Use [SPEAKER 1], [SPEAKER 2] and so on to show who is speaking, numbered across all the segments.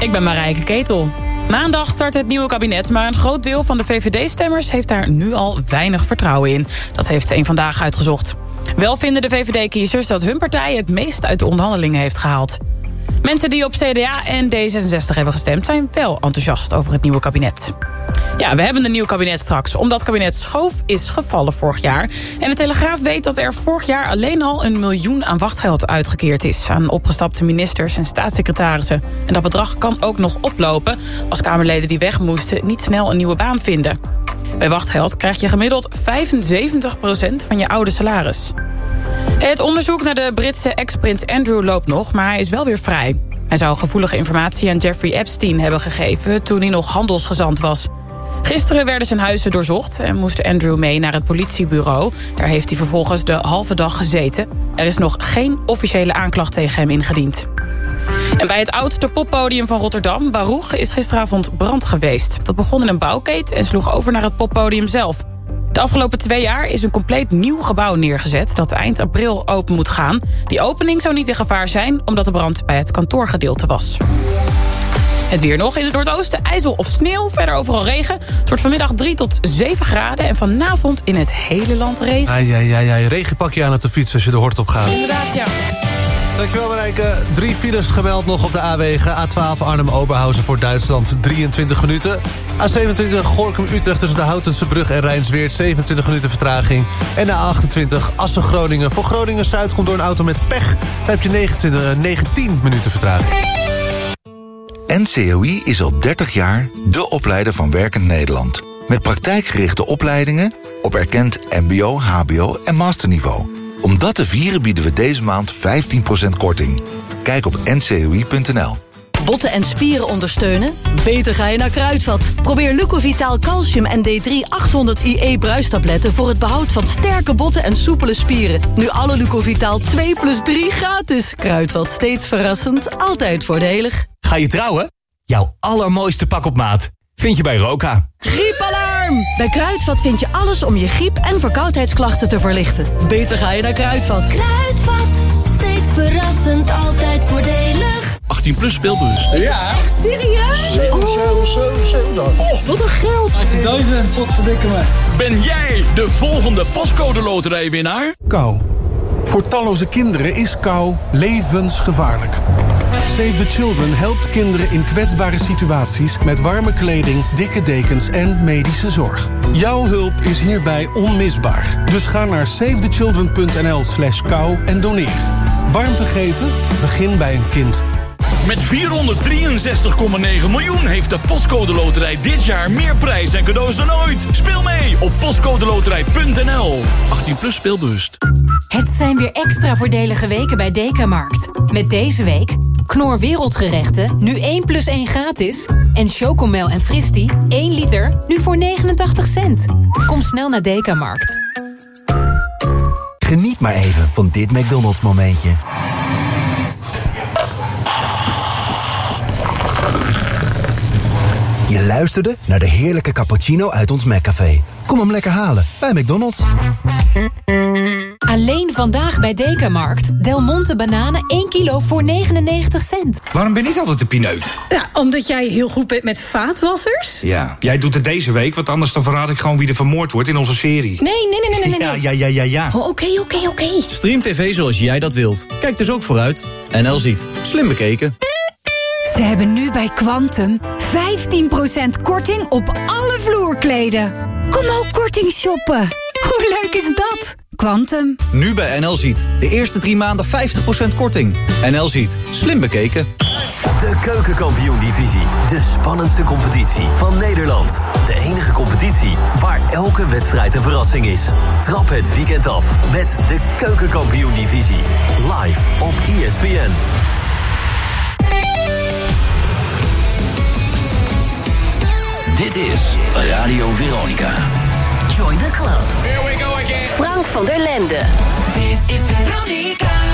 [SPEAKER 1] Ik ben Marijke Ketel. Maandag start het nieuwe kabinet, maar een groot deel van de VVD-stemmers... heeft daar nu al weinig vertrouwen in. Dat heeft een Vandaag uitgezocht. Wel vinden de VVD-kiezers dat hun partij het meest uit de onderhandelingen heeft gehaald. Mensen die op CDA en D66 hebben gestemd... zijn wel enthousiast over het nieuwe kabinet. Ja, we hebben een nieuw kabinet straks. Omdat kabinet Schoof is gevallen vorig jaar. En de Telegraaf weet dat er vorig jaar alleen al... een miljoen aan wachtgeld uitgekeerd is... aan opgestapte ministers en staatssecretarissen. En dat bedrag kan ook nog oplopen... als Kamerleden die weg moesten niet snel een nieuwe baan vinden. Bij wachtgeld krijg je gemiddeld 75% van je oude salaris. Het onderzoek naar de Britse ex-prins Andrew loopt nog, maar hij is wel weer vrij. Hij zou gevoelige informatie aan Jeffrey Epstein hebben gegeven... toen hij nog handelsgezant was. Gisteren werden zijn huizen doorzocht en moest Andrew mee naar het politiebureau. Daar heeft hij vervolgens de halve dag gezeten. Er is nog geen officiële aanklacht tegen hem ingediend. En bij het oudste poppodium van Rotterdam, Baruch, is gisteravond brand geweest. Dat begon in een bouwkeet en sloeg over naar het poppodium zelf. De afgelopen twee jaar is een compleet nieuw gebouw neergezet... dat eind april open moet gaan. Die opening zou niet in gevaar zijn... omdat de brand bij het kantoorgedeelte was. Het weer nog. In het noordoosten ijzel of sneeuw. Verder overal regen. Het wordt vanmiddag 3 tot 7 graden. En vanavond in het hele land regen.
[SPEAKER 2] Ja, ja, ja, ja. Regen pak je aan op de fiets als je de hort op gaat.
[SPEAKER 1] Inderdaad, ja.
[SPEAKER 2] Dankjewel Marijke. Drie files gemeld nog op de A-wegen. A12 Arnhem-Oberhausen voor Duitsland 23 minuten. A27 Gorkum-Utrecht tussen de Houtense Brug en Rijnsweert 27 minuten vertraging. En A28 Assen-Groningen. Voor Groningen-Zuid komt door een auto met pech. Dan heb je 29, 19 minuten vertraging.
[SPEAKER 3] NCOI is al 30 jaar de opleider van Werkend Nederland. Met praktijkgerichte opleidingen op erkend mbo, hbo en masterniveau. Om dat te vieren bieden we deze maand 15% korting. Kijk op ncoi.nl.
[SPEAKER 4] Botten en spieren ondersteunen? Beter ga je naar Kruidvat. Probeer Lucovitaal Calcium en D3 800 IE bruistabletten... voor het behoud van sterke botten en soepele spieren. Nu alle Lucovitaal 2 plus 3 gratis. Kruidvat, steeds verrassend, altijd voordelig.
[SPEAKER 5] Ga je trouwen? Jouw allermooiste pak op maat vind je bij Roka.
[SPEAKER 4] Griepalarm! Bij Kruidvat vind je alles om je griep- en verkoudheidsklachten te verlichten. Beter ga je naar Kruidvat.
[SPEAKER 6] Kruidvat, steeds verrassend, altijd voordelig.
[SPEAKER 5] 18 plus speelbus.
[SPEAKER 6] Ja. Echt serieus?
[SPEAKER 7] 7, 7, 7, 7
[SPEAKER 6] Oh, wat een geld.
[SPEAKER 7] 18.000, wat verdikken me.
[SPEAKER 5] Ben jij de volgende pascode loterijwinnaar?
[SPEAKER 8] Kou. Voor talloze kinderen is kou levensgevaarlijk. Save the Children helpt kinderen in kwetsbare situaties... met warme kleding, dikke dekens en medische zorg. Jouw hulp is hierbij onmisbaar. Dus ga naar savethechildren.nl slash kou en doneer. Warmte geven? Begin bij een kind.
[SPEAKER 5] Met 463,9 miljoen heeft de Postcode Loterij dit jaar meer prijs en cadeaus dan ooit. Speel mee op postcodeloterij.nl. 18 plus speelbewust.
[SPEAKER 9] Het zijn weer extra voordelige weken bij Dekamarkt. Met deze week Knor Wereldgerechten, nu 1 plus 1 gratis. En Chocomel en Fristi, 1 liter, nu voor 89 cent. Kom snel naar Dekamarkt.
[SPEAKER 10] Geniet maar even van dit McDonald's momentje. Je luisterde naar de heerlijke cappuccino uit ons McCafé. Kom hem lekker halen bij McDonald's.
[SPEAKER 9] Alleen vandaag bij Dekamarkt. Del Monte bananen 1 kilo voor 99 cent.
[SPEAKER 11] Waarom ben ik altijd de pineut?
[SPEAKER 12] Ja, omdat jij heel goed bent met vaatwassers.
[SPEAKER 11] Ja, jij doet het deze week, want anders dan verraad ik gewoon wie er vermoord wordt in onze serie.
[SPEAKER 12] Nee, nee, nee, nee, nee.
[SPEAKER 10] Ja, ja, ja, ja, ja.
[SPEAKER 12] Oh, Oké, oké, oké.
[SPEAKER 13] Stream TV zoals jij dat wilt. Kijk dus ook vooruit. NL ziet. Slim bekeken.
[SPEAKER 14] Ze hebben nu bij Quantum 15% korting op alle vloerkleden. Kom ook korting shoppen. Hoe leuk is dat? Quantum.
[SPEAKER 13] Nu bij NL ziet. De eerste drie maanden 50% korting. NL ziet. Slim bekeken.
[SPEAKER 15] De Keukenkampioen-divisie. De spannendste competitie van Nederland. De enige competitie waar elke wedstrijd een verrassing is. Trap het weekend af met de Keukenkampioen-divisie. Live op ESPN.
[SPEAKER 16] Dit is Radio Veronica.
[SPEAKER 6] Join the club.
[SPEAKER 5] Here we go again.
[SPEAKER 6] Frank van der Lende. Dit is Veronica.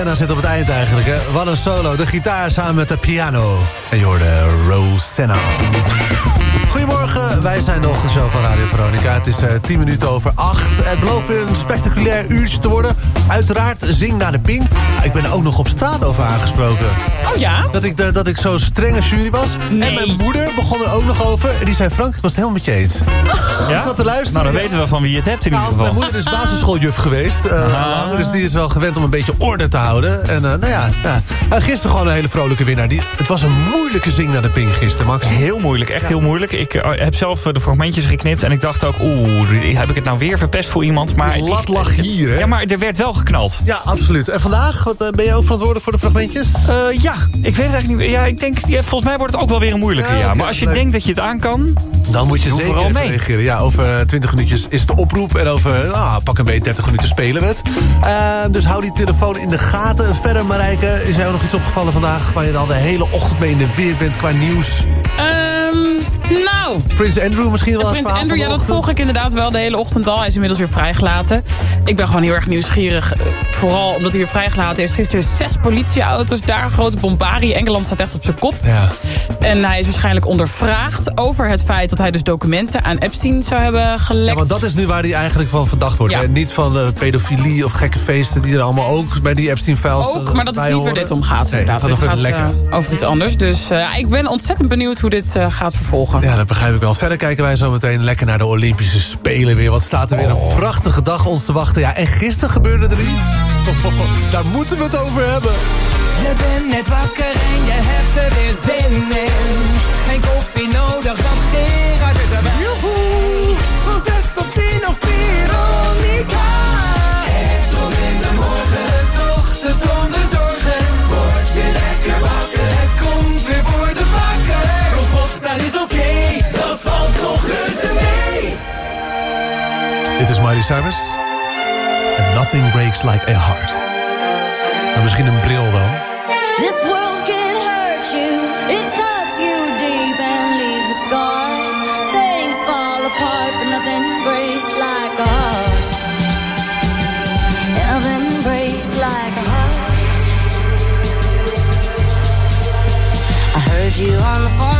[SPEAKER 17] Rosanna
[SPEAKER 2] zit op het eind eigenlijk. Hè? Wat een solo. De gitaar samen met de piano. En je hoorde Rosanna. Goedemorgen, wij zijn nog de show van Radio Veronica. Het is eh 10 minuten over 8. Het belooft weer een spectaculair uurtje te worden. Uiteraard zing naar de ping. Ah, ik ben er ook nog op straat over aangesproken.
[SPEAKER 1] Oh ja?
[SPEAKER 2] Dat ik, dat ik zo'n strenge jury was. En mijn moeder begon er ook nog over. En die zei, Frank, ik was het helemaal met je eens. Ja? Zat te luisteren.
[SPEAKER 18] Nou, dan weten we van wie je het hebt in
[SPEAKER 2] Nou,
[SPEAKER 18] ieder geval.
[SPEAKER 2] Mijn moeder is basisschooljuf geweest. eh,
[SPEAKER 18] Ah.
[SPEAKER 2] dus die is wel gewend om een beetje orde te houden. En eh, nou ja, ja. Nou, gisteren gewoon een hele vrolijke winnaar. Die, het was een moeilijke zing naar de ping gisteren, Max.
[SPEAKER 18] Heel moeilijk, echt heel moeilijk. Ik eh, heb zelf eh, de fragmentjes geknipt en ik dacht ook... oeh, heb ik het nou weer verpest voor iemand? Maar
[SPEAKER 2] De lat lag hier, hè?
[SPEAKER 18] Ja, maar er werd wel geknald.
[SPEAKER 2] Ja, absoluut. En vandaag, wat, ben je ook verantwoordelijk voor de fragmentjes?
[SPEAKER 18] Ja, ik weet het eigenlijk niet meer. Ja, ik denk, ja, volgens mij wordt het ook wel weer een moeilijke,
[SPEAKER 2] Ja,
[SPEAKER 18] Maar als je denkt dat je het aan kan...
[SPEAKER 2] Dan moet je
[SPEAKER 18] Doe
[SPEAKER 2] zeker even
[SPEAKER 18] mee.
[SPEAKER 2] reageren. Ja, over eh, 20 minuutjes is de oproep. En over ah, pak een beetje 30 minuten spelen we het. Eh, dus hou die telefoon in de gaten. Verder, Marijke, is jou nog iets opgevallen vandaag... waar je al de hele ochtend mee in de weer bent qua nieuws?
[SPEAKER 1] Ehm, nou...
[SPEAKER 2] Prins Andrew misschien wel?
[SPEAKER 1] Prins Andrew, ja, dat volg ik inderdaad wel de hele ochtend al. Hij is inmiddels weer vrijgelaten. Ik ben gewoon heel erg nieuwsgierig. eh, Vooral omdat hij weer vrijgelaten is. Gisteren zes politieauto's, daar een grote bombarie. Engeland staat echt op zijn kop.
[SPEAKER 2] Ja.
[SPEAKER 1] En hij is waarschijnlijk ondervraagd over het feit... dat hij dus documenten aan Epstein zou hebben gelekt.
[SPEAKER 2] Ja, want dat is nu waar hij eigenlijk van verdacht wordt.
[SPEAKER 1] Ja.
[SPEAKER 2] hè? Niet van eh, pedofilie of gekke feesten die er allemaal ook bij die Epstein-files
[SPEAKER 1] Ook, maar dat is niet waar dit om gaat.
[SPEAKER 2] Nee,
[SPEAKER 1] inderdaad.
[SPEAKER 2] het gaat over het
[SPEAKER 1] gaat eh, over iets anders. Dus eh, ik ben ontzettend benieuwd hoe dit eh, gaat vervolgen.
[SPEAKER 2] Ja, dat begrijp ik wel. Verder kijken wij zo meteen lekker naar de Olympische Spelen weer. Wat staat er weer een prachtige dag ons te wachten. Ja, en gisteren gebeurde er iets. Daar moeten we het over hebben.
[SPEAKER 6] Je bent net wakker en je hebt er weer zin in. Geen koffie nodig, want Gerard is erbij. Joehoe! Van 6 tot 10 of 4 Is oké, dat valt toch reuze mee.
[SPEAKER 2] Dit is Miley Cyrus. And nothing breaks like a heart. Nou, misschien een bril dan.
[SPEAKER 19] This world can hurt you, it cuts you deep and leaves a scar. Things fall apart, but nothing breaks like a heart. Nothing breaks like a heart. I heard you on the phone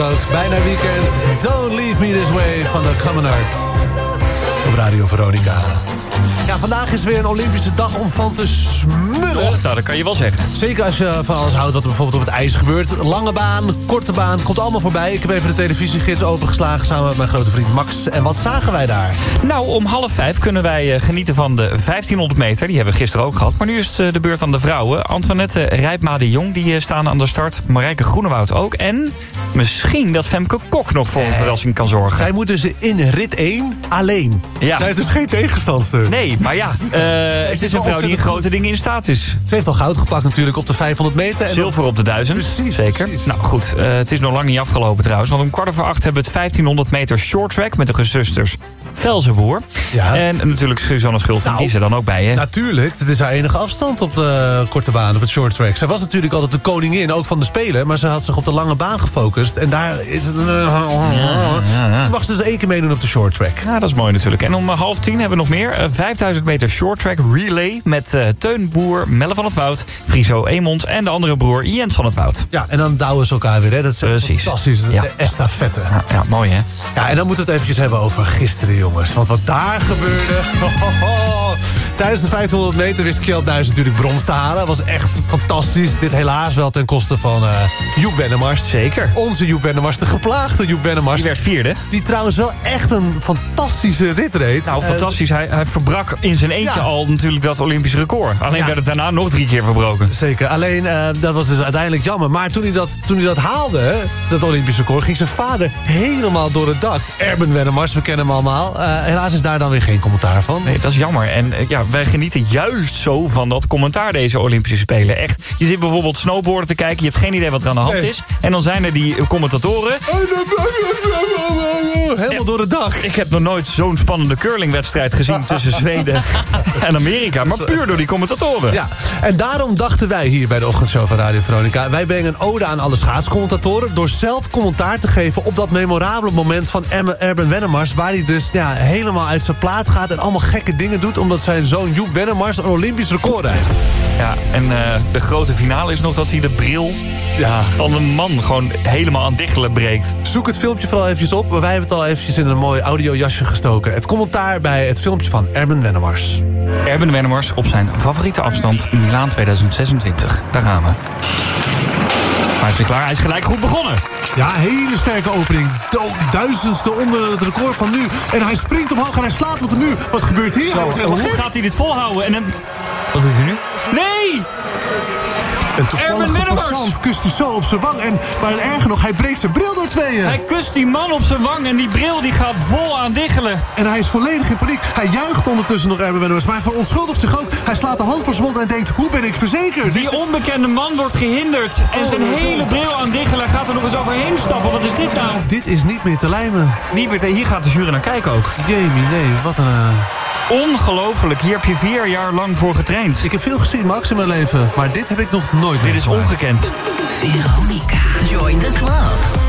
[SPEAKER 2] ook. Bijna weekend. Don't leave me this way van de Common Arts. op Radio Veronica. Ja, vandaag is weer een Olympische dag om van te smullen.
[SPEAKER 18] Och, nou, dat kan je wel zeggen.
[SPEAKER 2] Zeker als je van alles houdt wat er bijvoorbeeld op het ijs gebeurt. Lange baan, korte baan, komt allemaal voorbij. Ik heb even de televisiegids opengeslagen samen met mijn grote vriend Max. En wat zagen wij daar?
[SPEAKER 18] Nou, om half vijf kunnen wij eh, genieten van de 1500 meter. Die hebben we gisteren ook gehad. Maar nu is het eh, de beurt aan de vrouwen. Antoinette Rijpma de Jong die eh, staan aan de start. Marijke Groenewoud ook. En misschien dat Femke Kok nog voor een verrassing kan zorgen.
[SPEAKER 2] Zij moet dus in rit 1 alleen.
[SPEAKER 18] Ja.
[SPEAKER 2] Zij is dus geen tegenstandster.
[SPEAKER 18] Nee, maar ja, eh, het is een vrouw die in grote dingen in staat is.
[SPEAKER 2] Ze heeft al goud gepakt natuurlijk op de 500 meter. En
[SPEAKER 18] Zilver op de 1000.
[SPEAKER 2] Precies,
[SPEAKER 18] Zeker.
[SPEAKER 2] precies.
[SPEAKER 18] Nou goed, eh, het is nog lang niet afgelopen trouwens. Want om kwart over acht hebben we het 1500 meter short track... met de gezusters Velzenboer.
[SPEAKER 2] Ja.
[SPEAKER 18] En natuurlijk Suzanne Schulten,
[SPEAKER 2] Nou,
[SPEAKER 18] is er dan ook bij. Hè?
[SPEAKER 2] Natuurlijk, dit is haar enige afstand op de korte baan, op het short track. Zij was natuurlijk altijd de koningin, ook van de Spelen... maar ze had zich op de lange baan gefocust. En daar is het...
[SPEAKER 18] ja.
[SPEAKER 2] mag ze dus één keer meedoen op de short track.
[SPEAKER 18] Ja, dat is mooi natuurlijk. En om eh, half tien hebben we nog meer. Eh, 5000 meter short track relay met eh, Teun Boer, Melle van het Woud... Friso Emons en de andere broer Jens van het Woud.
[SPEAKER 2] Ja, en dan douwen ze elkaar weer, hè. Dat is
[SPEAKER 18] Precies.
[SPEAKER 2] fantastisch.
[SPEAKER 18] Ja.
[SPEAKER 2] De estafette.
[SPEAKER 18] Ja, ja, mooi hè?
[SPEAKER 2] Ja, en dan moeten we het eventjes hebben over gisteren, Want wat daar gebeurde... Tijdens de 500 meter wist Kjeld Nuis natuurlijk brons te halen. was echt fantastisch. Dit helaas wel ten koste van eh Joep Wennemars.
[SPEAKER 18] Zeker.
[SPEAKER 2] Onze Joep Wennemars, de geplaagde Joep Wennemars.
[SPEAKER 18] Die werd vierde.
[SPEAKER 2] Die trouwens wel echt een fantastische rit reed.
[SPEAKER 18] Nou,
[SPEAKER 2] Eh,
[SPEAKER 18] fantastisch. Hij, hij verbrak in zijn eentje
[SPEAKER 2] Ja.
[SPEAKER 18] al natuurlijk dat Olympisch record. Alleen
[SPEAKER 2] Ja.
[SPEAKER 18] werd het daarna nog drie keer verbroken.
[SPEAKER 2] Zeker, alleen eh, dat was dus uiteindelijk jammer. Maar toen hij dat, toen hij dat haalde, dat Olympisch record... ging zijn vader helemaal door het dak. Erben Wennemars, we kennen hem allemaal. Helaas is daar dan weer geen commentaar van.
[SPEAKER 18] Nee, dat is jammer. En ja, wij genieten juist zo van dat commentaar deze Olympische Spelen. Echt, je zit bijvoorbeeld snowboarden te kijken. Je hebt geen idee wat er aan de hand
[SPEAKER 2] Nee.
[SPEAKER 18] is. En dan zijn er die commentatoren.
[SPEAKER 2] Helemaal door het dak.
[SPEAKER 18] Ik heb nog nooit zo'n spannende curlingwedstrijd gezien tussen Zweden en Amerika. Maar puur door die commentatoren.
[SPEAKER 2] Ja, en daarom dachten wij hier bij de ochtendshow van Radio Veronica... wij brengen een ode aan alle schaatscommentatoren... door zelf commentaar te geven op dat memorabele moment van Erben Wennemars... waar hij dus ja, helemaal uit zijn plaat gaat en allemaal gekke dingen doet... omdat zijn zoon Joep Wennemars een Olympisch record rijdt.
[SPEAKER 18] Ja, en eh, de grote finale is nog dat hij de bril
[SPEAKER 2] Ja,
[SPEAKER 18] van een man gewoon helemaal aan diggelen breekt.
[SPEAKER 2] Zoek het filmpje vooral eventjes op. Wij hebben het al eventjes in een mooi audiojasje gestoken. Het commentaar bij het filmpje van Erben Wennemars.
[SPEAKER 18] Erben Wennemars op zijn favoriete afstand Milaan 2026. Daar gaan we. Maar hij is weer klaar. Hij is gelijk goed begonnen.
[SPEAKER 2] Ja, hele sterke opening. Duizendste onder het record van nu. En hij springt omhoog en hij slaat op de muur. Wat gebeurt hier?
[SPEAKER 18] Hoe gaat hij dit volhouden? En dan... Wat doet hij nu? Nee!
[SPEAKER 2] Toevallige
[SPEAKER 18] Wennemars.
[SPEAKER 2] passant kust hij zo op zijn wang. En, maar het erger nog, hij breekt zijn bril door tweeën.
[SPEAKER 18] Hij kust die man op zijn wang en die bril die gaat vol aan diggelen.
[SPEAKER 2] En hij is volledig in paniek. Hij juicht ondertussen nog Wennemars. Maar hij verontschuldigt zich ook. Hij slaat de hand voor zijn mond en denkt, hoe ben ik verzekerd?
[SPEAKER 18] Die onbekende man wordt gehinderd. En zijn
[SPEAKER 2] Oh,
[SPEAKER 18] hele bril aan diggelen. Hij gaat er nog eens overheen stappen. Wat is dit nou?
[SPEAKER 2] Dit is niet meer te lijmen.
[SPEAKER 18] Niet meer te... Hier gaat de jury naar kijken ook.
[SPEAKER 2] Jamie, nee, wat een... eh,
[SPEAKER 18] Ongelooflijk. Hier heb je vier jaar lang voor getraind.
[SPEAKER 2] Ik heb veel gezien, Max, in mijn leven. Maar dit heb ik nog nooit
[SPEAKER 18] Dit is ongekend.
[SPEAKER 15] Veronica. Join the club.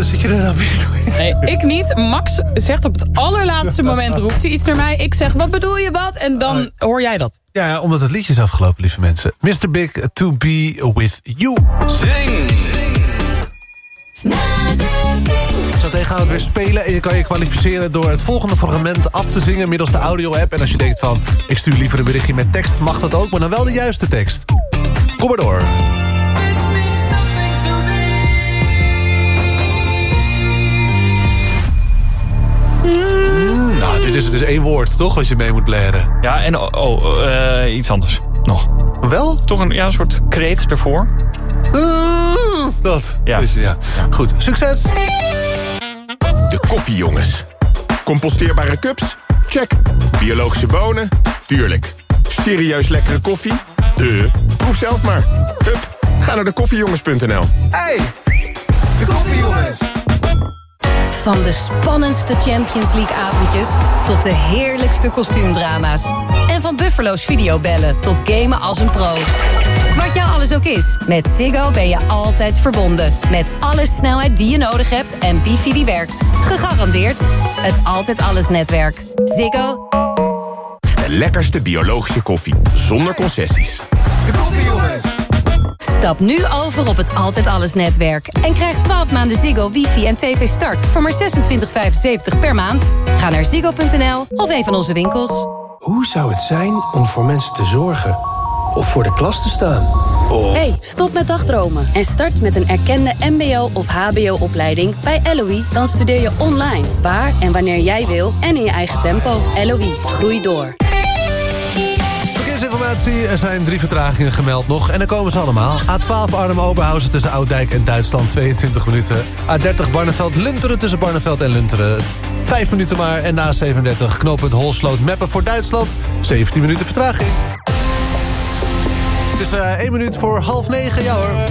[SPEAKER 2] Zit je er nou weer doorheen?
[SPEAKER 1] Nee, ik niet. Max zegt op het allerlaatste moment roept hij iets naar mij. Ik zeg, wat bedoel je wat? En dan hoor jij dat.
[SPEAKER 2] Ja, omdat het liedje is afgelopen, lieve mensen. Mr. Big, To Be With You.
[SPEAKER 16] Zing!
[SPEAKER 2] Zo tegen gaan we het weer spelen en je kan je kwalificeren door het volgende fragment af te zingen middels de audio-app. En als je denkt van, ik stuur liever een berichtje met tekst, mag dat ook, maar dan wel de juiste tekst. Kom maar door. Mm, Nou, dit is dus één woord, toch, als je mee moet blaren?
[SPEAKER 18] Ja, en oh, oh, eh, iets anders nog.
[SPEAKER 2] Wel?
[SPEAKER 18] Toch een, ja, een soort kreet ervoor.
[SPEAKER 2] Uh, dat.
[SPEAKER 18] Ja.
[SPEAKER 2] Dus, ja. Goed, succes!
[SPEAKER 20] De koffiejongens. Composteerbare cups? Check. Biologische bonen? Tuurlijk. Serieus lekkere koffie? De. Proef zelf maar. Hup, ga naar de koffiejongens.nl.
[SPEAKER 15] Hey, de koffiejongens.
[SPEAKER 9] Van de spannendste Champions League avondjes tot de heerlijkste kostuumdrama's. En van Buffalo's videobellen tot gamen als een pro. Wat jou alles ook is, met Ziggo ben je altijd verbonden. Met alle snelheid die je nodig hebt en wifi die werkt. Gegarandeerd het Altijd Alles netwerk. Ziggo.
[SPEAKER 20] De lekkerste biologische koffie. Zonder concessies.
[SPEAKER 15] De koffiejongens.
[SPEAKER 9] Stap nu over op het Altijd Alles netwerk. En krijg 12 maanden Ziggo, wifi en tv start voor maar 26,75 per maand. Ga naar ziggo.nl of een van onze winkels.
[SPEAKER 21] Hoe zou het zijn om voor mensen te zorgen? Of voor de klas te staan? Of...
[SPEAKER 22] Hey, stop met dagdromen en start met een erkende mbo- of hbo-opleiding bij LOE. Dan studeer je online, waar en wanneer jij wil en in je eigen tempo. LOE, groei door.
[SPEAKER 2] Er zijn drie vertragingen gemeld nog. En dan komen ze allemaal. A12 Arnhem-Oberhausen tussen Ouddijk en Duitsland, 22 minuten. A30 Barneveld-Lunteren tussen Barneveld en Lunteren. 5 minuten maar. En na 37 knooppunt Holsloot-Meppen voor Duitsland. 17 minuten vertraging. Het is eh 1 minuut voor half 9, ja hoor.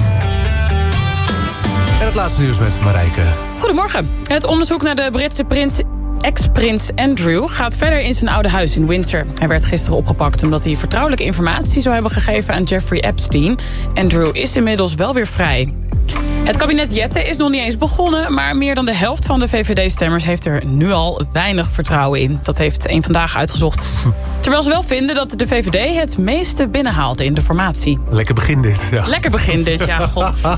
[SPEAKER 2] En het laatste nieuws met Marijke.
[SPEAKER 1] Goedemorgen. Het onderzoek naar de Britse prins ex-prins Andrew gaat verder in zijn oude huis in Windsor. Hij werd gisteren opgepakt omdat hij vertrouwelijke informatie zou hebben gegeven aan Jeffrey Epstein. Andrew is inmiddels wel weer vrij. Het kabinet Jette is nog niet eens begonnen... maar meer dan de helft van de VVD-stemmers heeft er nu al weinig vertrouwen in. Dat heeft één vandaag uitgezocht. Terwijl ze wel vinden dat de VVD het meeste binnenhaalde in de formatie.
[SPEAKER 2] Lekker begin dit. Ja.
[SPEAKER 1] Lekker begin dit, ja, god.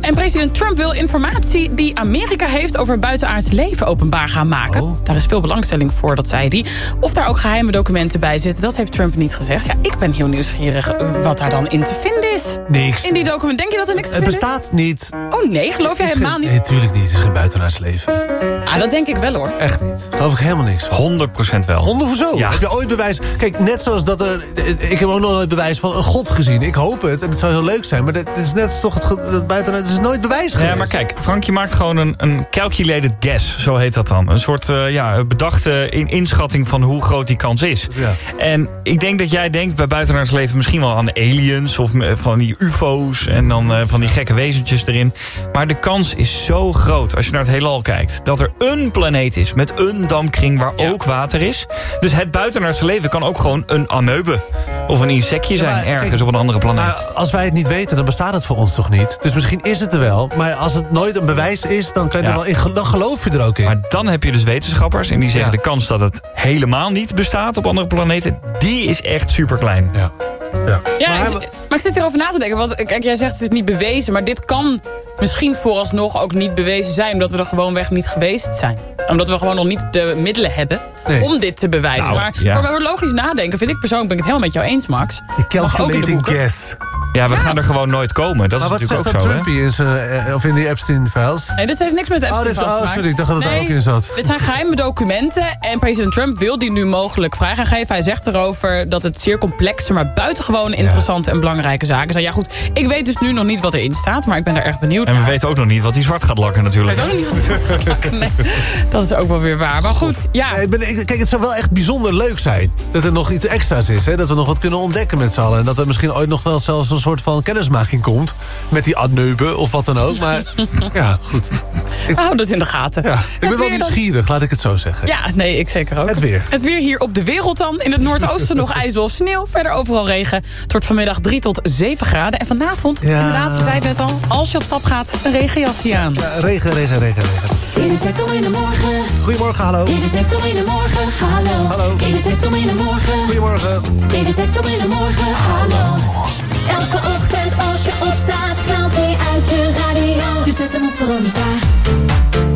[SPEAKER 1] En president Trump wil informatie die Amerika heeft... over buitenaards leven openbaar gaan maken. Daar is veel belangstelling voor, dat zei hij. Of daar ook geheime documenten bij zitten, dat heeft Trump niet gezegd. Ja, ik ben heel nieuwsgierig wat daar dan in te vinden is.
[SPEAKER 2] Niks.
[SPEAKER 1] In die documenten. Denk je dat er niks te
[SPEAKER 2] Het
[SPEAKER 1] vinden is?
[SPEAKER 2] bestaat niet.
[SPEAKER 1] Oh nee, geloof jij helemaal niet?
[SPEAKER 2] Nee, tuurlijk niet. Het is geen buitenaards leven.
[SPEAKER 1] Ah, dat denk ik wel hoor.
[SPEAKER 2] Echt niet. Geloof ik helemaal niks van.
[SPEAKER 18] 100% wel.
[SPEAKER 2] Honderd hoezo?
[SPEAKER 18] Ja.
[SPEAKER 2] Heb je ooit bewijs? Kijk, net zoals dat er... Ik heb ook nog nooit bewijs van een god gezien. Ik hoop het en het zou heel leuk zijn. Maar dat is net toch het, ge- het buitenaard... Het is nooit bewijs geweest.
[SPEAKER 18] Ja, maar kijk, Frank, je maakt gewoon een, een calculated guess, zo heet dat dan. Een soort eh, ja, bedachte in, inschatting van hoe groot die kans is.
[SPEAKER 2] Ja.
[SPEAKER 18] En ik denk dat jij denkt bij buitenaards leven misschien wel aan aliens... of van die ufo's en dan eh, van die gekke wezentjes erin. Maar de kans is zo groot als je naar het heelal kijkt... dat er een planeet is met een dampkring waar ook water is. Dus het buitenaardse leven kan ook gewoon een amoebe... of een insectje
[SPEAKER 2] Ja,
[SPEAKER 18] zijn
[SPEAKER 2] maar
[SPEAKER 18] ergens
[SPEAKER 2] kijk,
[SPEAKER 18] op een andere planeet.
[SPEAKER 2] Maar als wij het niet weten, dan bestaat het voor ons toch niet? Dus misschien is het er wel. Maar als het nooit een bewijs is, dan, kan je
[SPEAKER 18] Ja.
[SPEAKER 2] er wel in, dan geloof je er ook in.
[SPEAKER 18] Maar dan heb je dus wetenschappers en die zeggen
[SPEAKER 2] Ja.
[SPEAKER 18] de kans dat het helemaal niet bestaat op andere planeten, die is echt super klein.
[SPEAKER 2] Ja. Ja.
[SPEAKER 1] Ja,
[SPEAKER 2] Maar-
[SPEAKER 1] ik, maar ik zit erover na te denken. Want kijk, jij zegt het is niet bewezen. Maar dit kan misschien vooralsnog ook niet bewezen zijn. Omdat we er gewoonweg niet geweest zijn. Omdat we gewoon nog niet de middelen hebben
[SPEAKER 2] Nee.
[SPEAKER 1] om dit te bewijzen.
[SPEAKER 18] Nou,
[SPEAKER 1] maar
[SPEAKER 18] ja.
[SPEAKER 1] voor logisch nadenken vind ik persoonlijk ben ik het helemaal met jou eens, Max. De
[SPEAKER 2] calculating guess.
[SPEAKER 18] Ja, we gaan er gewoon nooit komen. Dat
[SPEAKER 2] maar
[SPEAKER 18] is natuurlijk ook zo, hè?
[SPEAKER 2] Trumpy in, zijn, eh, of in die Epstein-files?
[SPEAKER 1] Nee, dit heeft niks met de
[SPEAKER 2] Oh, oh,
[SPEAKER 1] maken.
[SPEAKER 2] sorry, ik dacht dat het er
[SPEAKER 1] Nee,
[SPEAKER 2] ook in zat.
[SPEAKER 1] Dit zijn geheime documenten en president Trump wil die nu mogelijk vrij gaan geven. Hij zegt erover dat het zeer complexe, maar buitengewoon interessante en belangrijke zaken zijn. Ja goed, ik weet dus nu nog niet wat erin staat, maar ik ben daar erg benieuwd
[SPEAKER 18] En we
[SPEAKER 1] naar.
[SPEAKER 18] weten ook nog niet wat hij zwart gaat lakken
[SPEAKER 1] Ik
[SPEAKER 18] natuurlijk.
[SPEAKER 1] weet ook nog niet wat hij wordt gebakken. Nee, dat is ook wel weer waar. Maar goed, ja.
[SPEAKER 2] Ik ben, ik- kijk, het zou wel echt bijzonder leuk zijn. Dat er nog iets extra's is. Hè? Dat we nog wat kunnen ontdekken met z'n allen. En dat er misschien ooit nog wel zelfs een soort van kennismaking komt... met die adneuben of wat dan ook. Maar ja, goed.
[SPEAKER 1] We houden het in de gaten.
[SPEAKER 2] Ja, ik ben wel
[SPEAKER 1] dan-
[SPEAKER 2] nieuwsgierig, laat ik het zo zeggen.
[SPEAKER 1] Ja, nee, ik zeker ook.
[SPEAKER 2] Het weer.
[SPEAKER 1] Het weer hier op de wereld dan. In het noordoosten nog ijzel of sneeuw. Verder overal regen. Het wordt vanmiddag 3 tot 7 graden. En vanavond,
[SPEAKER 2] Ja.
[SPEAKER 1] inderdaad, we zeiden het al... als je op stap gaat, een regenjasje aan.
[SPEAKER 2] Ja, regen, regen, regen, regen.
[SPEAKER 19] Dit is Ekdom in de morgen.
[SPEAKER 2] Goedemorgen, hallo.
[SPEAKER 19] Dit is in de morgen. Hallo.
[SPEAKER 2] Hallo.
[SPEAKER 19] Dit is Ekdom in de morgen.
[SPEAKER 2] Goedemorgen.
[SPEAKER 19] Dit is Ekdom in de morgen. Hallo. Elke ochtend als je opstaat, knalt hij uit je radio. Dus zet hem op Veronica.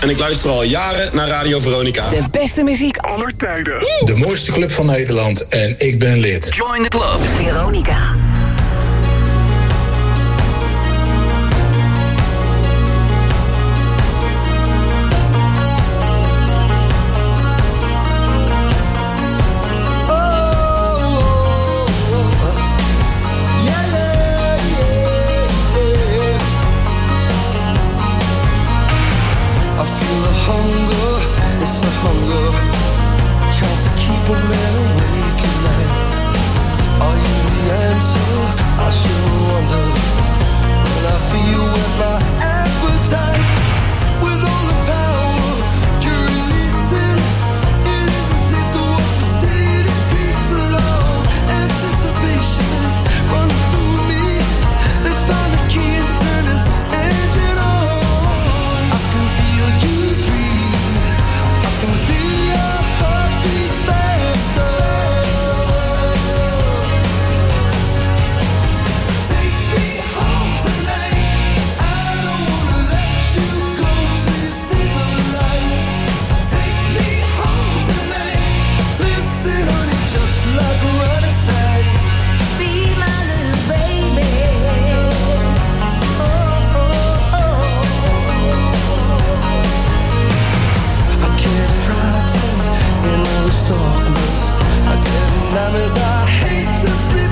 [SPEAKER 23] En ik luister al jaren naar Radio Veronica.
[SPEAKER 6] De beste muziek aller tijden. De mooiste club van Nederland en ik ben lid.
[SPEAKER 24] Join the club.
[SPEAKER 6] Veronica.
[SPEAKER 25] I
[SPEAKER 6] hate to sleep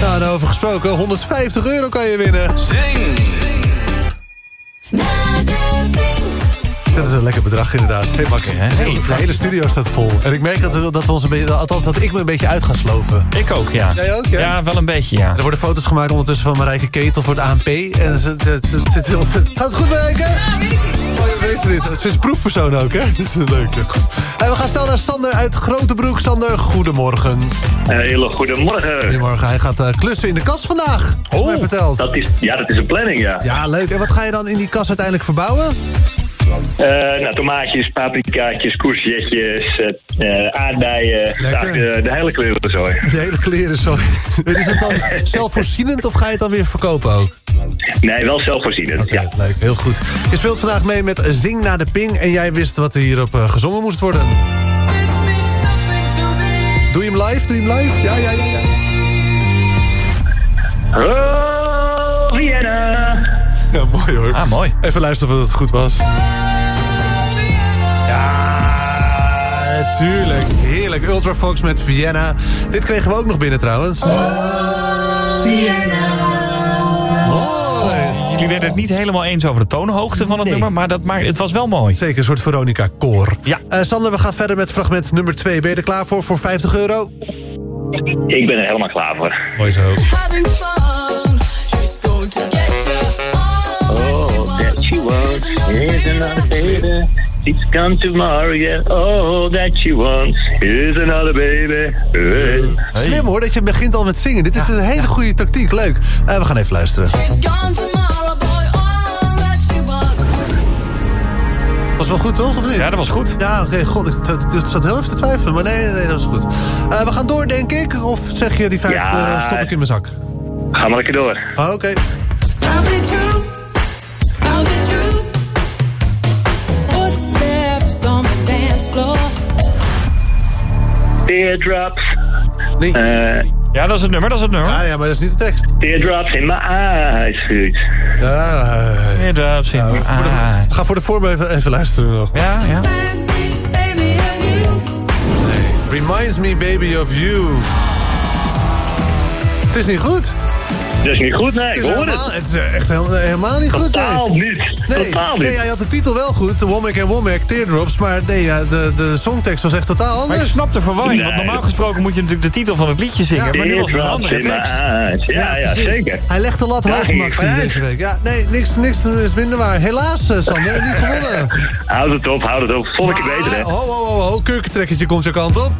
[SPEAKER 2] Nou, daarover gesproken. 150 euro kan je winnen.
[SPEAKER 5] Zing!
[SPEAKER 2] Dat is een lekker bedrag inderdaad. Hey Max, de hele studio staat vol. En ik merk dat we, dat we ons een beetje, althans dat ik me een beetje uit ga sloven.
[SPEAKER 18] Ik ook, ja.
[SPEAKER 2] Jij ook, ja?
[SPEAKER 18] Ja, wel een beetje, ja.
[SPEAKER 2] Er worden foto's gemaakt ondertussen van Marijke Ketel voor het ANP. En ze, het, het, het Gaat het goed, Marijke? Ja, weet ik Ze dit? Ze is proefpersoon ook, hè? Dat is een leuke. En we gaan snel naar Sander uit Grotebroek. Sander, goedemorgen.
[SPEAKER 26] hele goedemorgen.
[SPEAKER 2] Goedemorgen. Hij gaat eh, klussen in de kast vandaag. Is
[SPEAKER 18] Oh.
[SPEAKER 2] mij verteld.
[SPEAKER 26] Dat is, ja, dat is een planning, ja.
[SPEAKER 2] Ja, leuk. En wat ga je dan in die kast uiteindelijk verbouwen?
[SPEAKER 26] Eh, nou, tomaatjes, paprikaatjes, courgettejes, eh, eh, aardbeien. De, de hele kleurenzooi.
[SPEAKER 2] De hele kleren, sorry. Is het dan zelfvoorzienend of ga je het dan weer verkopen ook?
[SPEAKER 26] Nee, wel zelfvoorzienend, ja.
[SPEAKER 2] Leuk, heel goed. Je speelt vandaag mee met Zing naar de Ping... en jij wist wat er hierop gezongen moest worden. Doe je hem live? Doe je hem live? Ja, ja, ja, ja. Ja, mooi hoor.
[SPEAKER 18] Ah, mooi.
[SPEAKER 2] Even luisteren of het goed was. Ja, tuurlijk. Heerlijk. Ultrafox met Vienna. Dit kregen we ook nog binnen trouwens.
[SPEAKER 18] Jullie werden het niet helemaal eens over de toonhoogte van het nummer, maar, dat, maar het was wel mooi.
[SPEAKER 2] Zeker, een soort Veronica-koor.
[SPEAKER 18] Ja.
[SPEAKER 2] Eh, Sander, we gaan verder met fragment nummer 2. Ben je er klaar voor, voor 50 euro?
[SPEAKER 26] Ik ben er helemaal klaar voor.
[SPEAKER 2] Mooi zo.
[SPEAKER 26] Wants is another baby. She's come tomorrow, yeah. Oh, that she wants is another baby. Hey.
[SPEAKER 2] Slim hoor, dat je begint al met zingen. Dit is een hele goede tactiek. Leuk. Eh, we gaan even luisteren. Was wel goed, toch? Of niet?
[SPEAKER 18] Ja, dat was goed.
[SPEAKER 2] Ja, oké. God, ik zat heel even te twijfelen. Maar nee, nee, nee, dat was goed. Eh, we gaan door, denk ik. Of zeg je die 50
[SPEAKER 26] Ja.
[SPEAKER 2] euro stop ik in mijn zak?
[SPEAKER 26] Ga maar lekker door.
[SPEAKER 2] Oh, oké.
[SPEAKER 6] I'll
[SPEAKER 26] Teardrops.
[SPEAKER 2] Nee.
[SPEAKER 26] Eh,
[SPEAKER 18] Ja, dat is het nummer, dat is het nummer.
[SPEAKER 2] Ja, ja, maar dat is niet de tekst.
[SPEAKER 26] teardrops in my eyes. Goed.
[SPEAKER 2] Ja,
[SPEAKER 18] Teardrops in
[SPEAKER 2] de-
[SPEAKER 18] eyes.
[SPEAKER 2] ga voor de vorm even, even luisteren nog.
[SPEAKER 18] Ja, ja.
[SPEAKER 2] Reminds me baby of you. Het is niet goed.
[SPEAKER 26] Dat is niet goed, nee,
[SPEAKER 2] Het
[SPEAKER 26] ik
[SPEAKER 2] is,
[SPEAKER 26] hoor
[SPEAKER 2] helemaal,
[SPEAKER 26] het.
[SPEAKER 2] het is eh, echt helemaal, helemaal niet goed.
[SPEAKER 26] Totaal
[SPEAKER 2] nee.
[SPEAKER 26] niet.
[SPEAKER 2] Nee,
[SPEAKER 26] Totaal
[SPEAKER 2] nee,
[SPEAKER 26] niet.
[SPEAKER 2] hij had de titel wel goed. Womack en Womack, Teardrops. Maar nee, ja, de, de songtekst was echt totaal anders.
[SPEAKER 18] Maar ik snap de verwarring, want
[SPEAKER 26] Nee.
[SPEAKER 18] normaal gesproken moet je natuurlijk de titel van het liedje zingen. maar nu was het een andere tekst.
[SPEAKER 26] Ja, ja, zeker.
[SPEAKER 2] Hij legt de lat hoog, Maxi, deze week. Ja, nee, niks, niks is minder waar. Helaas, eh, Sander, niet gewonnen.
[SPEAKER 26] Houd het op, houd het op. Volgende keer beter, hè.
[SPEAKER 2] Ho, ho, ho, ho, kurkentrekkertje komt je kant op.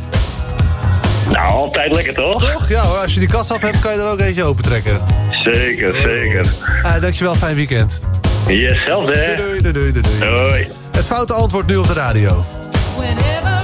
[SPEAKER 26] Nou, altijd lekker, toch?
[SPEAKER 2] Toch? Ja hoor, als je die kast af hebt, kan je er ook eentje opentrekken.
[SPEAKER 26] Zeker, zeker.
[SPEAKER 2] Ah, dankjewel, fijn weekend.
[SPEAKER 26] Yes, zelfs, hè.
[SPEAKER 2] Doei, doei, doei, doei. doei.
[SPEAKER 26] Hoi.
[SPEAKER 2] Het foute antwoord nu op de radio.
[SPEAKER 17] Frank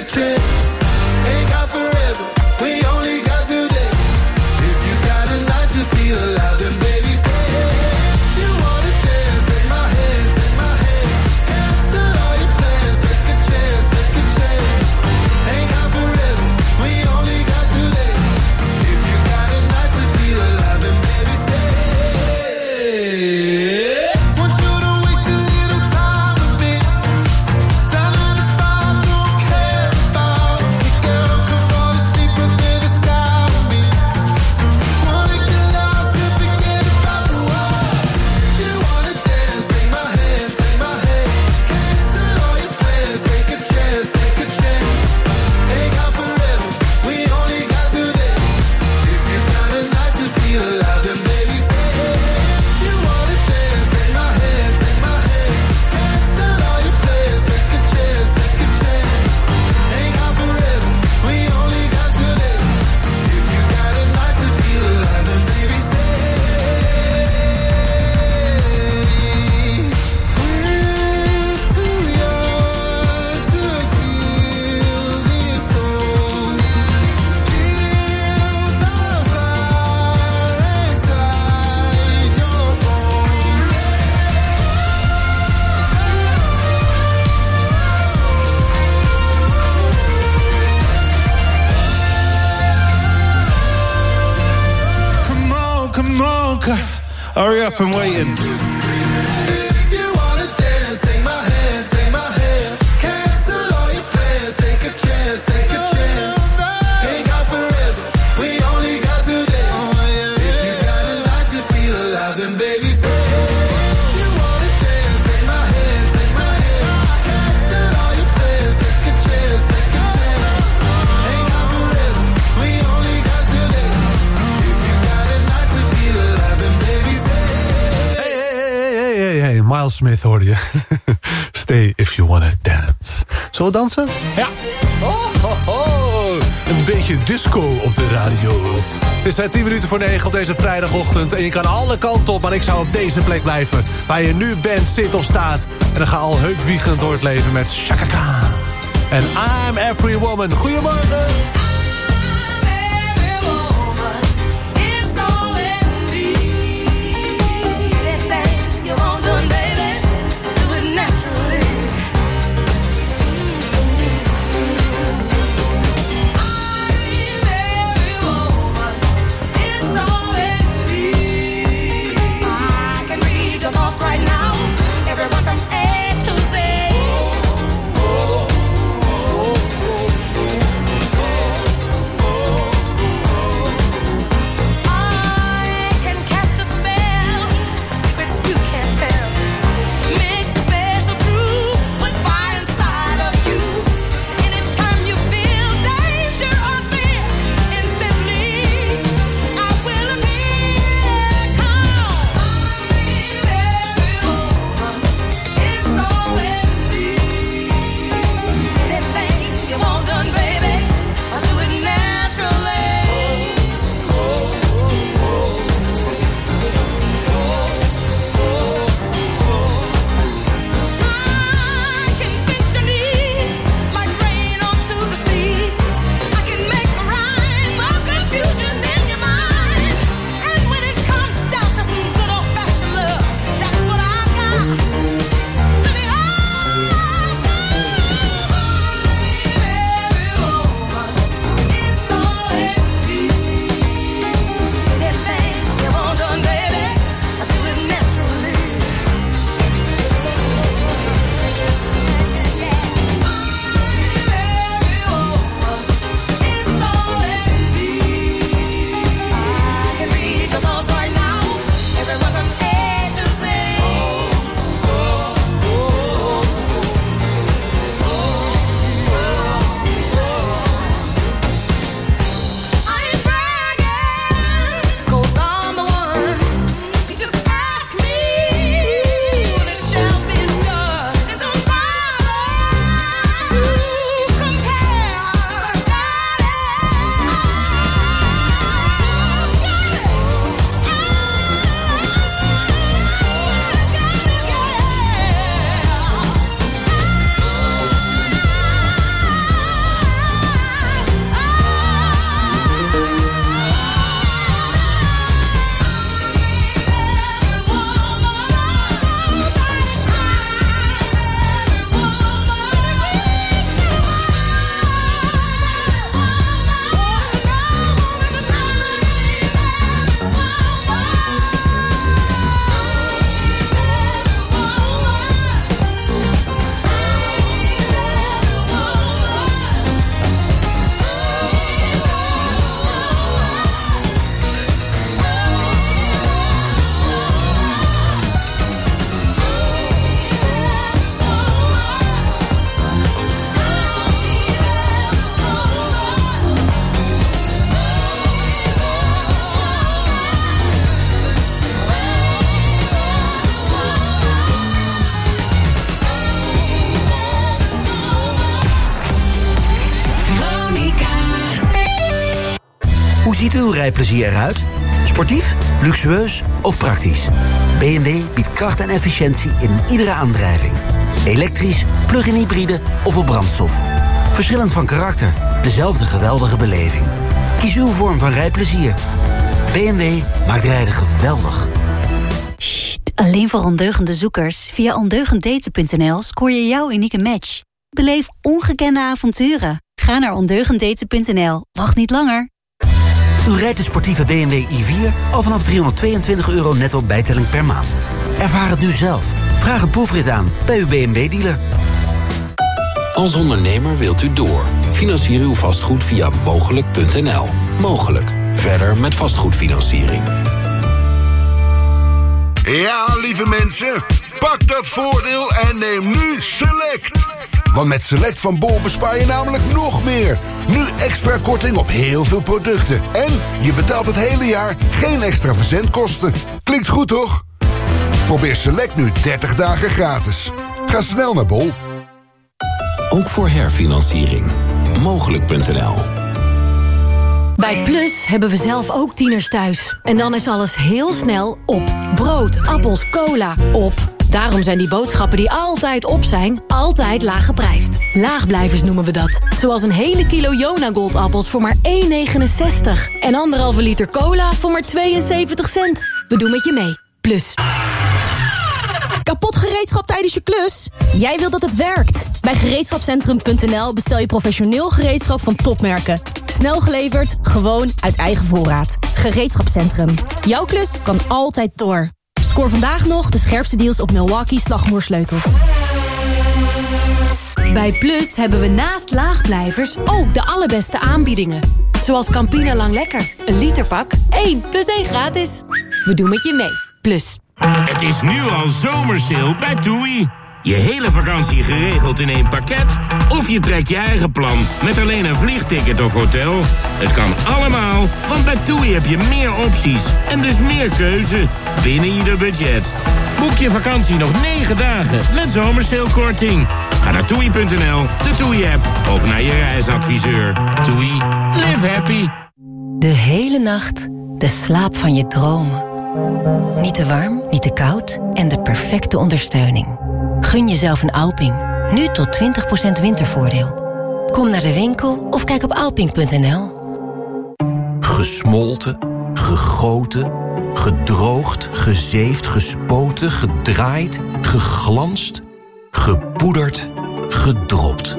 [SPEAKER 17] Smith hoorde je. Stay if you wanna dance. Zullen we dansen?
[SPEAKER 27] Ja.
[SPEAKER 17] Oh, ho, ho. Een beetje disco op de radio. Het zijn 10 minuten voor 9 op deze vrijdagochtend. En je kan alle kanten op, maar ik zou op deze plek blijven. Waar je nu bent, zit of staat. En dan ga al heupwiegend door het leven met Shaka Khan. En I'm Every Woman. Goedemorgen.
[SPEAKER 28] Uw rijplezier eruit? Sportief, luxueus of praktisch? BMW biedt kracht en efficiëntie in iedere aandrijving. Elektrisch, plug-in hybride of op brandstof. Verschillend van karakter, dezelfde geweldige beleving. Kies uw vorm van rijplezier. BMW maakt rijden geweldig.
[SPEAKER 29] Alleen voor ondeugende zoekers. Via ondeugenddaten.nl scoor je jouw unieke match. Beleef ongekende avonturen. Ga naar ondeugenddaten.nl. Wacht niet langer.
[SPEAKER 28] U rijdt de sportieve BMW i4 al vanaf 322 euro netto bijtelling per maand. Ervaar het nu zelf. Vraag een proefrit aan bij uw BMW-dealer.
[SPEAKER 30] Als ondernemer wilt u door. Financier uw vastgoed via mogelijk.nl. Mogelijk. Verder met vastgoedfinanciering.
[SPEAKER 31] Ja, lieve mensen, pak dat voordeel en neem nu Select. Want met Select van Bol bespaar je namelijk nog meer. Nu extra korting op heel veel producten. En je betaalt het hele jaar geen extra verzendkosten. Klinkt goed, toch? Probeer Select nu 30 dagen gratis. Ga snel naar Bol.
[SPEAKER 30] Ook voor herfinanciering. Mogelijk.nl.
[SPEAKER 32] Bij Plus hebben we zelf ook tieners thuis. En dan is alles heel snel op. Brood, appels, cola, op. Daarom zijn die boodschappen die altijd op zijn, altijd laag geprijsd. Laagblijvers noemen we dat. Zoals een hele kilo Jona Goldappels voor maar 1,69. En anderhalve liter cola voor maar 72 cent. We doen met je mee. Plus.
[SPEAKER 33] Kapot gereedschap tijdens je klus? Jij wilt dat het werkt. Bij gereedschapcentrum.nl bestel je professioneel gereedschap van topmerken. Snel geleverd, gewoon uit eigen voorraad. Gereedschapcentrum. Jouw klus kan altijd door. Scoor vandaag nog de scherpste deals op Milwaukee slagmoersleutels.
[SPEAKER 32] Bij Plus hebben we naast laagblijvers ook de allerbeste aanbiedingen. Zoals Campina Lang Lekker. Een literpak, 1 plus 1 gratis. We doen met je mee. Plus.
[SPEAKER 34] Het is nu al zomersale bij TUI. Je hele vakantie geregeld in één pakket? Of je trekt je eigen plan met alleen een vliegticket of hotel? Het kan allemaal, want bij TUI heb je meer opties en dus meer keuze binnen ieder budget. Boek je vakantie nog 9 dagen met zomersalekorting. Ga naar toei.nl, de TUI-app of naar je reisadviseur. TUI, live happy.
[SPEAKER 35] De hele nacht de slaap van je dromen. Niet te warm, niet te koud en de perfecte ondersteuning. Gun jezelf een Alping. Nu tot 20% wintervoordeel. Kom naar de winkel of kijk op alping.nl.
[SPEAKER 30] Gesmolten, gegoten, gedroogd, gezeefd, gespoten, gedraaid, geglanst, gepoederd, gedropt.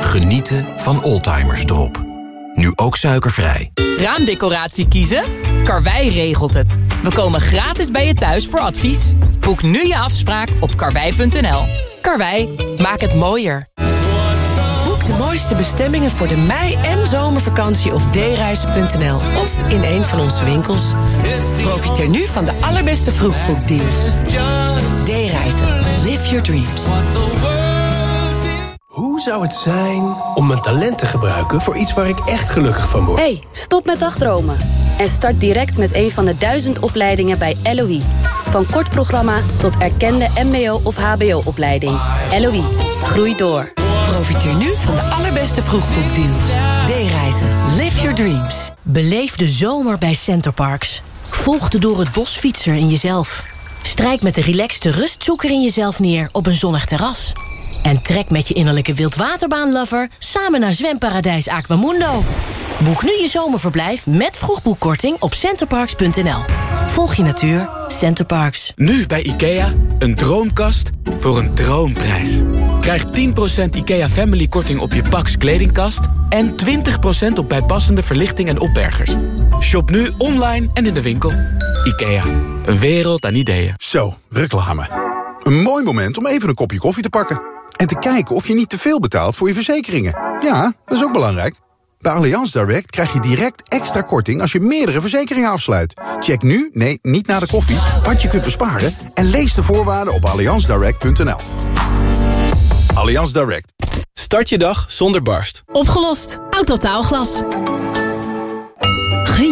[SPEAKER 30] Genieten van Oldtimers Drop. Nu ook suikervrij.
[SPEAKER 36] Raamdecoratie kiezen? Karwei regelt het. We komen gratis bij je thuis voor advies. Boek nu je afspraak op karwei.nl. Karwei, maak het mooier.
[SPEAKER 37] Boek de mooiste bestemmingen voor de mei- en zomervakantie op dereizen.nl of in een van onze winkels. Profiteer nu van de allerbeste vroegboekdeals. D-reizen. Live your dreams.
[SPEAKER 21] Hoe zou het zijn om mijn talent te gebruiken voor iets waar ik echt gelukkig van word?
[SPEAKER 22] hey, stop met dagdromen. En start direct met een van de duizend opleidingen bij LOE. Van kort programma tot erkende mbo- of hbo-opleiding. LOE, groei door.
[SPEAKER 37] Profiteer nu van de allerbeste vroegboekdeals. D-reizen. Live your dreams. Beleef de zomer bij Centerparks. Volg de door het bos fietser in jezelf. Strijk met de relaxte rustzoeker in jezelf neer op een zonnig terras. En trek met je innerlijke wildwaterbaanlover samen naar zwemparadijs Aquamundo. Boek nu je zomerverblijf met vroegboekkorting op centerparks.nl. Volg je natuur, Centerparks.
[SPEAKER 38] Nu bij IKEA, een droomkast voor een droomprijs. Krijg 10% IKEA Family korting op je Pax kledingkast... en 20% op bijpassende verlichting en opbergers. Shop nu online en in de winkel. IKEA, een wereld aan ideeën.
[SPEAKER 39] Zo, reclame. Een mooi moment om even een kopje koffie te pakken. En te kijken of je niet te veel betaalt voor je verzekeringen. Ja, dat is ook belangrijk. Bij Allianz Direct krijg je direct extra korting als je meerdere verzekeringen afsluit. Check nu, nee, niet na de koffie, wat je kunt besparen... en lees de voorwaarden op allianzdirect.nl. Allianz Direct.
[SPEAKER 21] Start je dag zonder barst.
[SPEAKER 40] Opgelost. Autotaalglas.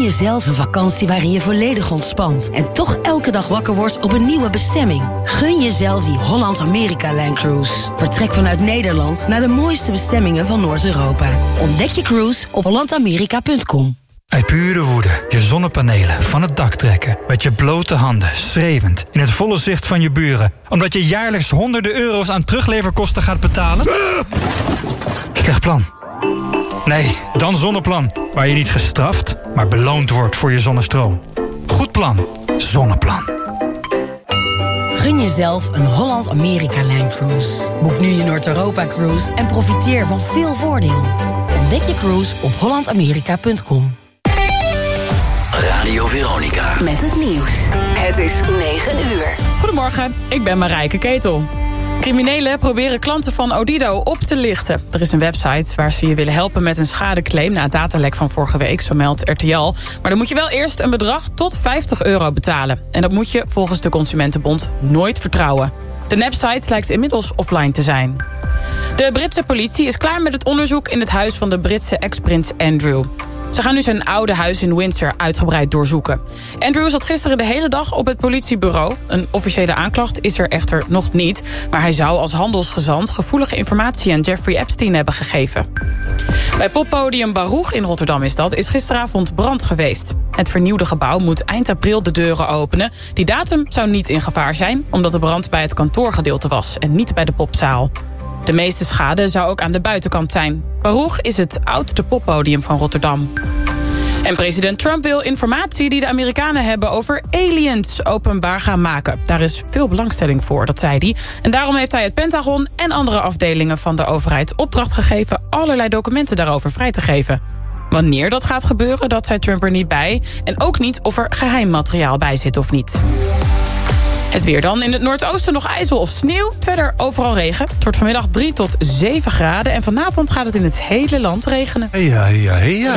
[SPEAKER 41] Gun jezelf een vakantie waarin je volledig ontspant... en toch elke dag wakker wordt op een nieuwe bestemming. Gun jezelf die Holland-Amerika-Line Cruise. Vertrek vanuit Nederland naar de mooiste bestemmingen van Noord-Europa. Ontdek je cruise op hollandamerika.com.
[SPEAKER 42] Uit pure woede je zonnepanelen van het dak trekken. Met je blote handen, schreeuwend, in het volle zicht van je buren. Omdat je jaarlijks honderden euro's aan terugleverkosten gaat betalen? Slecht plan. Nee, dan Zonneplan. Waar je niet gestraft, maar beloond wordt voor je zonnestroom. Goed plan. Zonneplan.
[SPEAKER 41] Gun jezelf een Holland-Amerika-Line Cruise. Boek nu je Noord-Europa-cruise en profiteer van veel voordeel. Ontdek je cruise op hollandamerika.com.
[SPEAKER 28] Radio Veronica.
[SPEAKER 43] Met het nieuws. Het is 9 uur.
[SPEAKER 1] Goedemorgen, ik ben Marijke Ketel. Criminelen proberen klanten van Odido op te lichten. Er is een website waar ze je willen helpen met een schadeclaim... na het datalek van vorige week, zo meldt RTL. Maar dan moet je wel eerst een bedrag tot 50 euro betalen. En dat moet je volgens de Consumentenbond nooit vertrouwen. De website lijkt inmiddels offline te zijn. De Britse politie is klaar met het onderzoek in het huis van de Britse ex-prins Andrew. Ze gaan nu zijn oude huis in Windsor uitgebreid doorzoeken. Andrew zat gisteren de hele dag op het politiebureau. Een officiële aanklacht is er echter nog niet. Maar hij zou als handelsgezant gevoelige informatie aan Jeffrey Epstein hebben gegeven. Bij poppodium Baruch in Rotterdam is dat, is gisteravond brand geweest. Het vernieuwde gebouw moet eind april de deuren openen. Die datum zou niet in gevaar zijn, omdat de brand bij het kantoorgedeelte was... en niet bij de popzaal. De meeste schade zou ook aan de buitenkant zijn. Baruch is het oudste poppodium van Rotterdam. En president Trump wil informatie die de Amerikanen hebben over aliens openbaar gaan maken. Daar is veel belangstelling voor, dat zei hij. En daarom heeft hij het Pentagon en andere afdelingen van de overheid opdracht gegeven allerlei documenten daarover vrij te geven. Wanneer dat gaat gebeuren, dat zei Trump er niet bij. En ook niet of er geheim materiaal bij zit of niet. Het weer dan. In het noordoosten nog ijzel of sneeuw. Verder overal regen. Het wordt vanmiddag 3 tot 7 graden. En vanavond gaat het in het hele land regenen.
[SPEAKER 2] Ja, ja, ja.